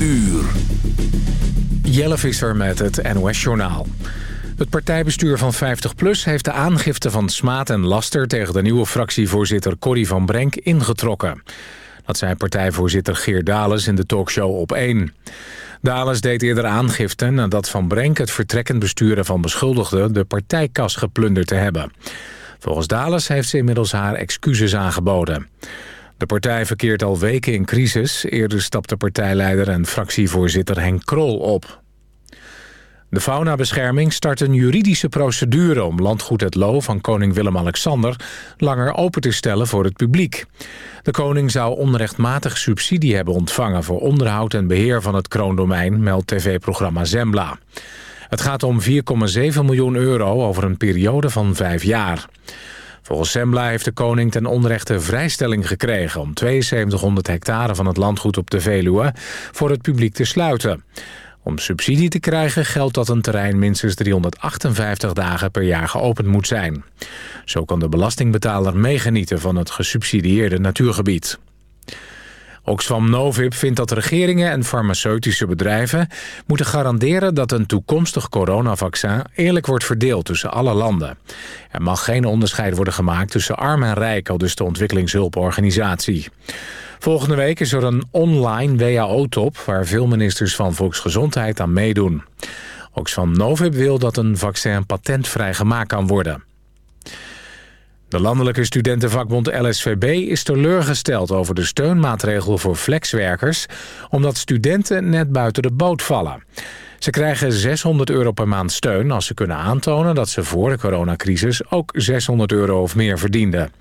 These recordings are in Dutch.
Uur. Jelle Visser met het NOS-journaal. Het partijbestuur van 50PLUS heeft de aangifte van smaad en laster... tegen de nieuwe fractievoorzitter Corrie van Brenk ingetrokken. Dat zei partijvoorzitter Geer Dales in de talkshow op 1. Dales deed eerder aangifte nadat Van Brenk het vertrekkend besturen van beschuldigden... de partijkas geplunderd te hebben. Volgens Dales heeft ze inmiddels haar excuses aangeboden. De partij verkeert al weken in crisis. Eerder stapte partijleider en fractievoorzitter Henk Krol op. De faunabescherming start een juridische procedure... om landgoed Het Loo van koning Willem-Alexander... langer open te stellen voor het publiek. De koning zou onrechtmatig subsidie hebben ontvangen... voor onderhoud en beheer van het kroondomein... meldt tv-programma Zembla. Het gaat om 4,7 miljoen euro over een periode van vijf jaar. Volgens Sembla heeft de koning ten onrechte vrijstelling gekregen... om 7200 hectare van het landgoed op de Veluwe voor het publiek te sluiten. Om subsidie te krijgen geldt dat een terrein minstens 358 dagen per jaar geopend moet zijn. Zo kan de belastingbetaler meegenieten van het gesubsidieerde natuurgebied. Oxfam Novib vindt dat regeringen en farmaceutische bedrijven moeten garanderen dat een toekomstig coronavaccin eerlijk wordt verdeeld tussen alle landen. Er mag geen onderscheid worden gemaakt tussen arm en rijk, al dus de ontwikkelingshulporganisatie. Volgende week is er een online WHO-top waar veel ministers van Volksgezondheid aan meedoen. Oxfam Novib wil dat een vaccin patentvrij gemaakt kan worden. De landelijke studentenvakbond LSVB is teleurgesteld over de steunmaatregel voor flexwerkers... omdat studenten net buiten de boot vallen. Ze krijgen 600 euro per maand steun als ze kunnen aantonen dat ze voor de coronacrisis ook 600 euro of meer verdienden.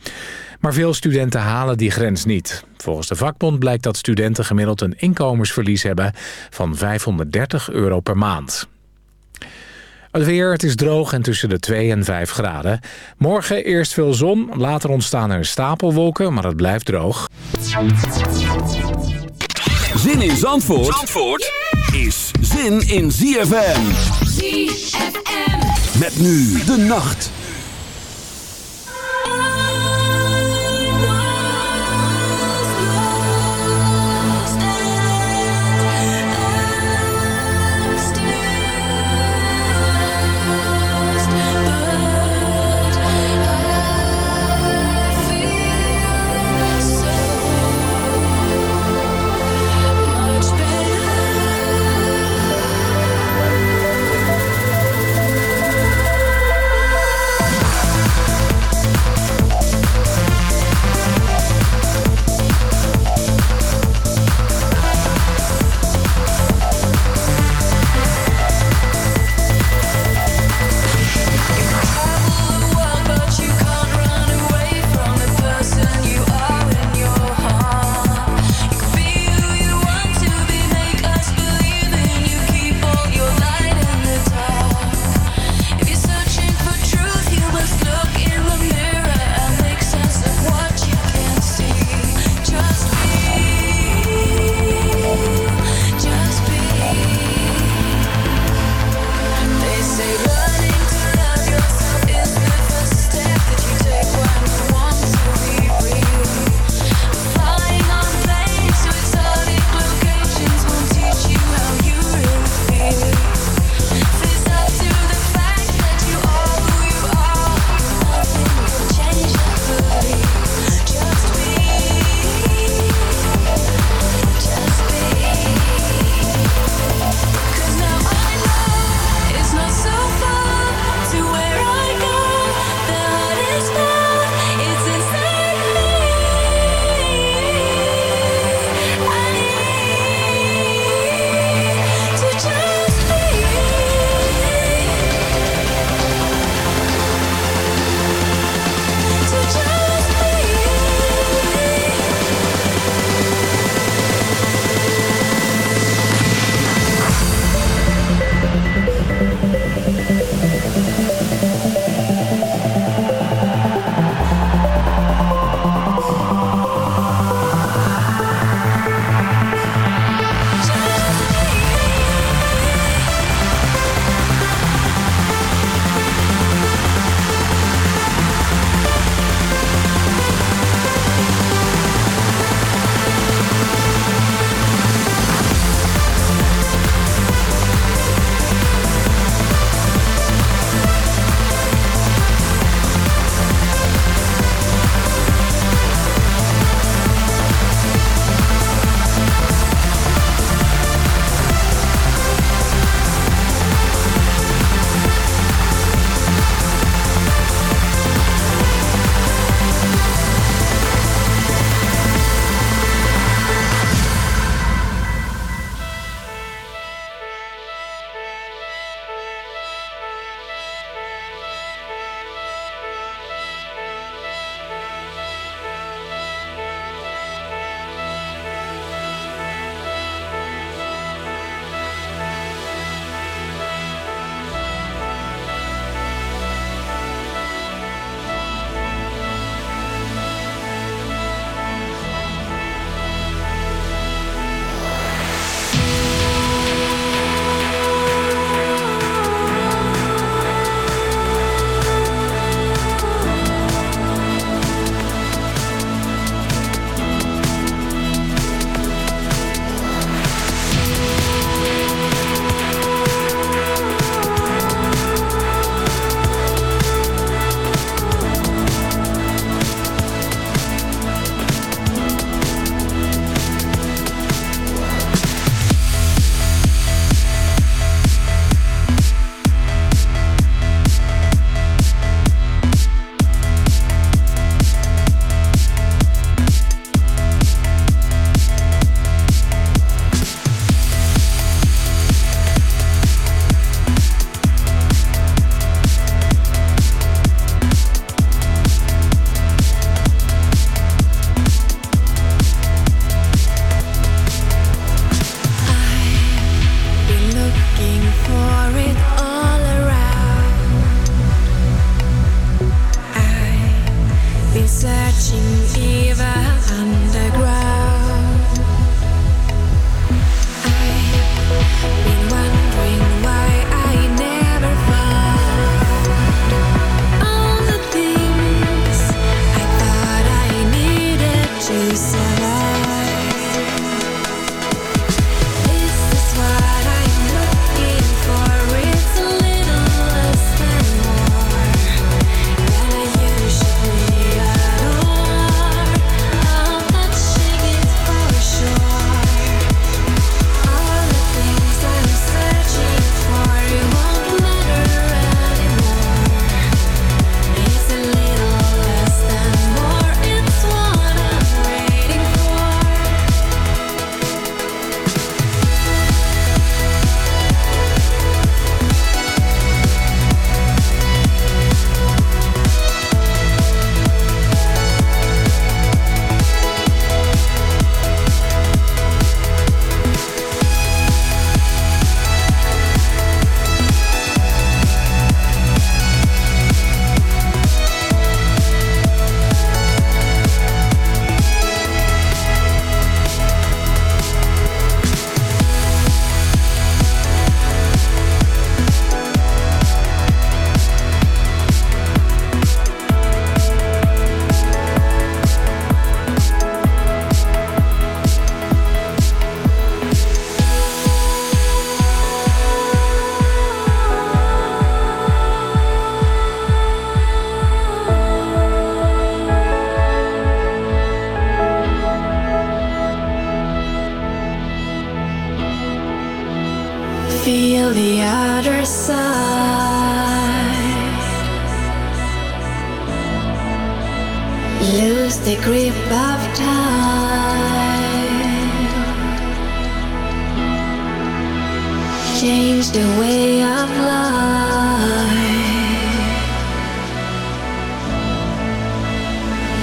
Maar veel studenten halen die grens niet. Volgens de vakbond blijkt dat studenten gemiddeld een inkomensverlies hebben van 530 euro per maand. Het weer, het is droog en tussen de 2 en 5 graden. Morgen eerst veel zon, later ontstaan er stapelwolken, maar het blijft droog. Zin in Zandvoort, Zandvoort is zin in ZFM. ZFM. Met nu de nacht.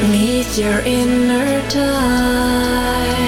Meet your inner tide.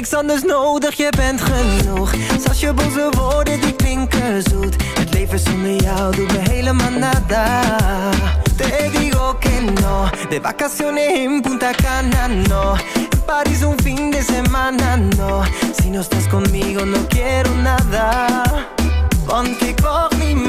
niks anders nodig, je bent genoeg. Als je boze woorden die klinken zoet. Het leven zonder jou doet me helemaal nada. Te digo que no De vacaciones in Punta Cana, no. En París un fin de semana, no. Si no estás conmigo no quiero nada. Want ik wacht niet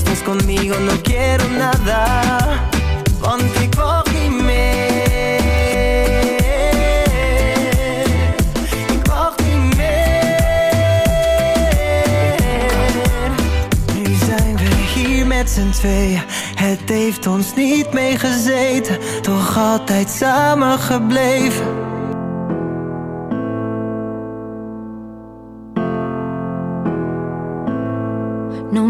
estás conmigo, no quiero nada. Want ik wacht niet meer. Nu zijn we hier met z'n tweeën. Het heeft ons niet meegezeten, toch altijd samen gebleven.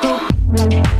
tú.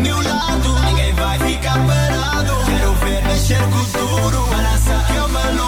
meu lado, ninguém vai ficar parado. Quero ver mexer com o duro, balança que eu balanço.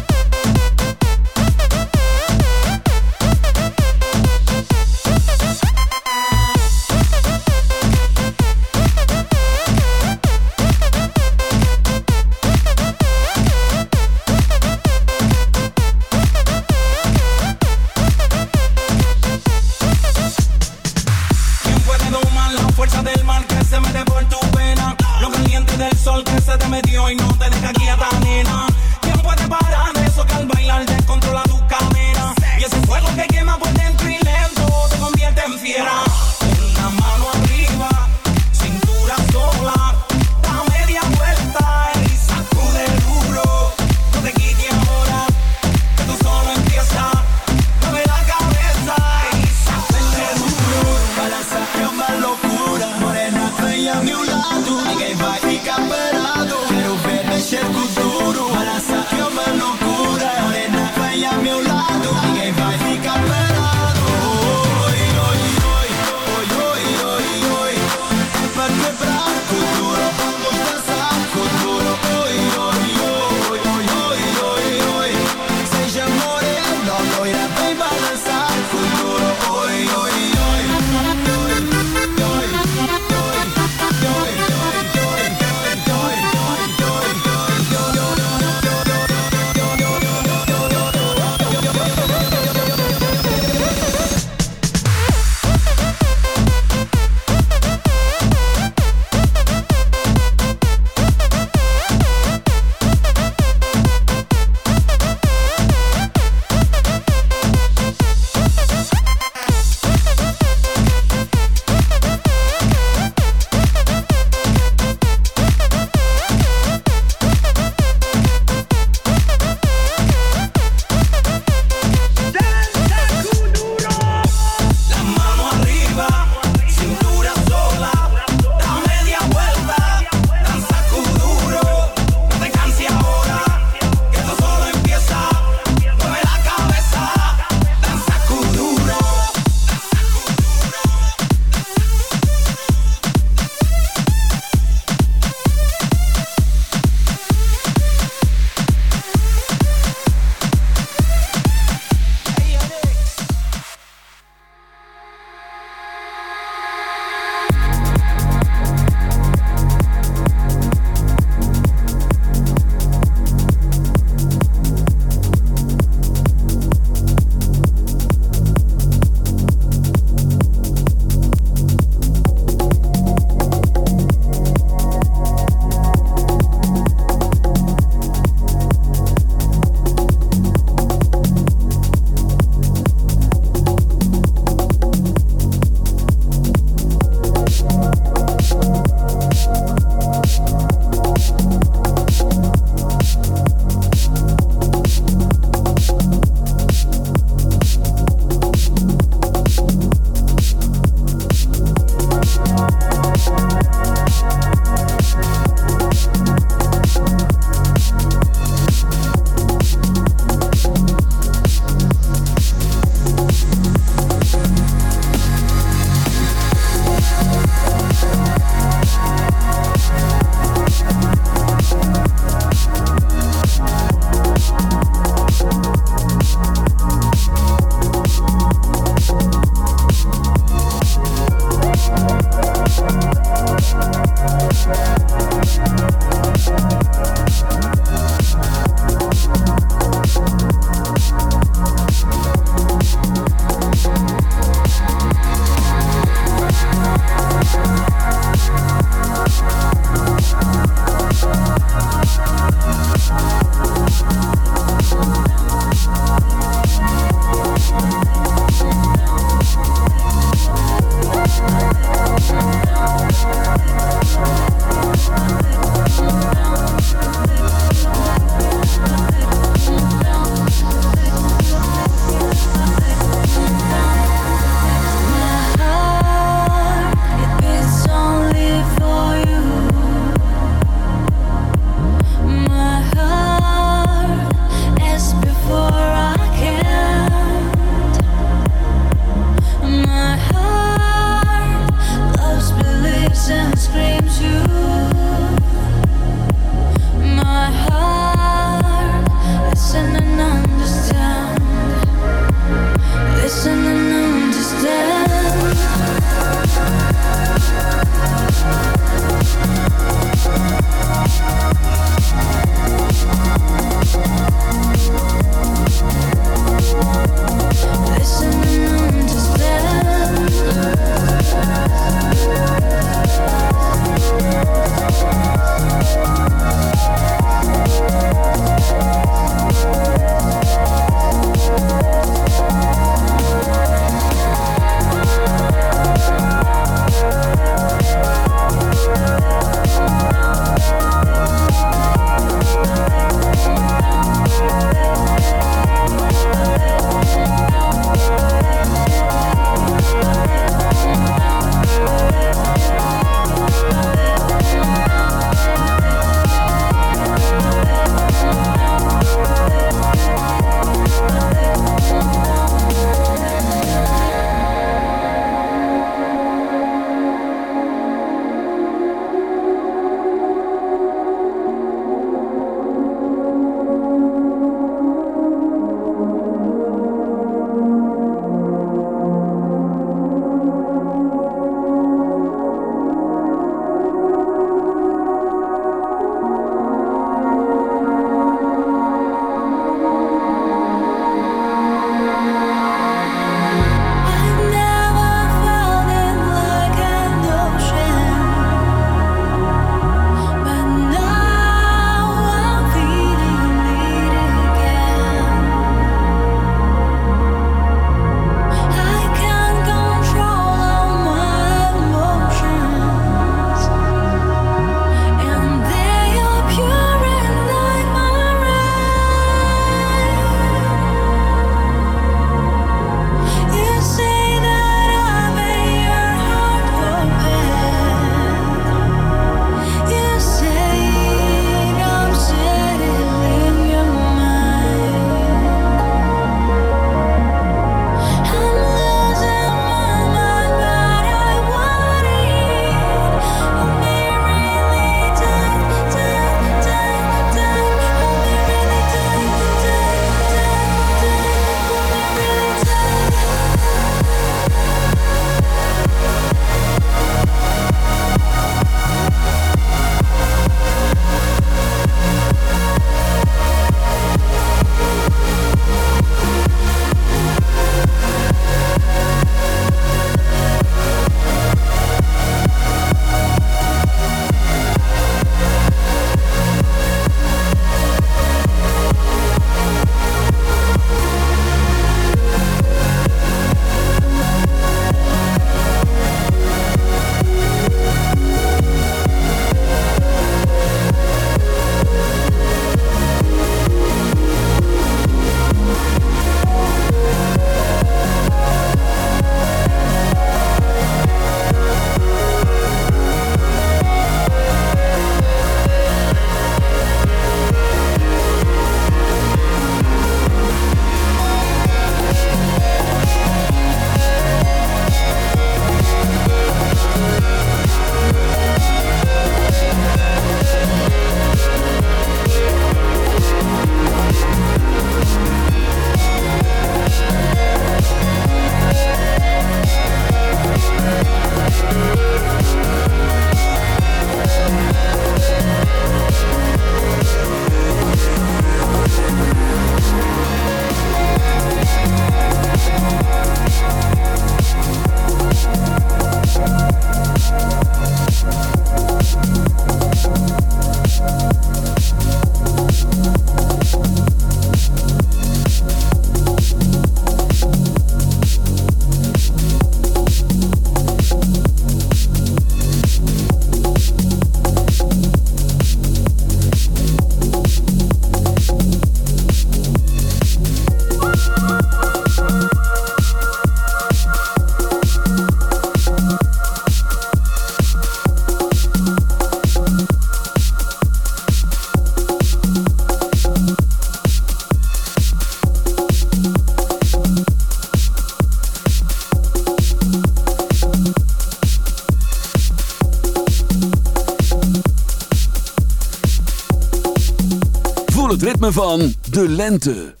Van de lente.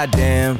Goddamn,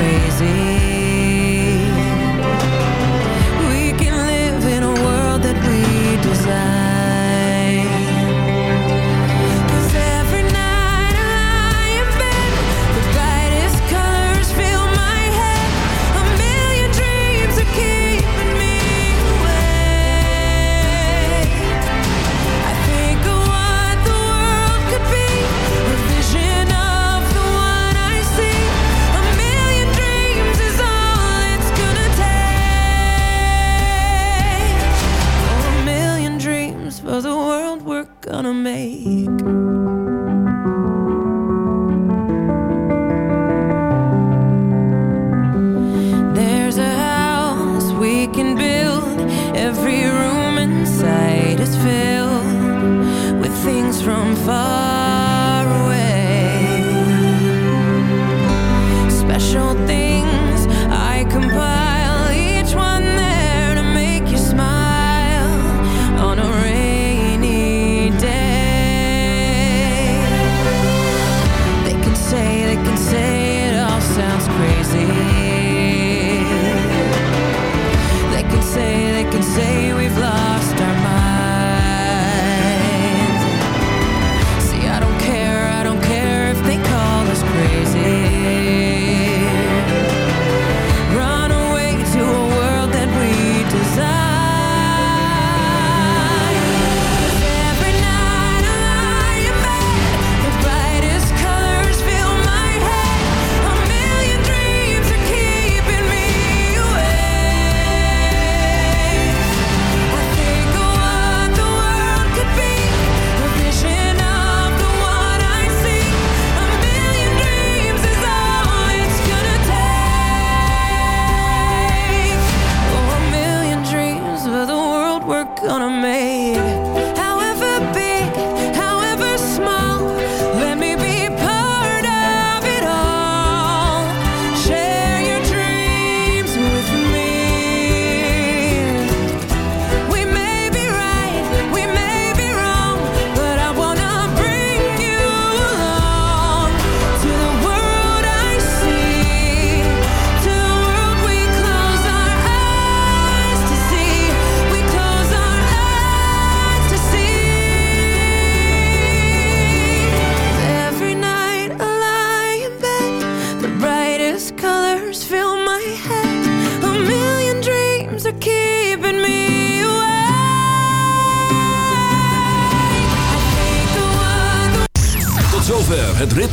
crazy. gonna make.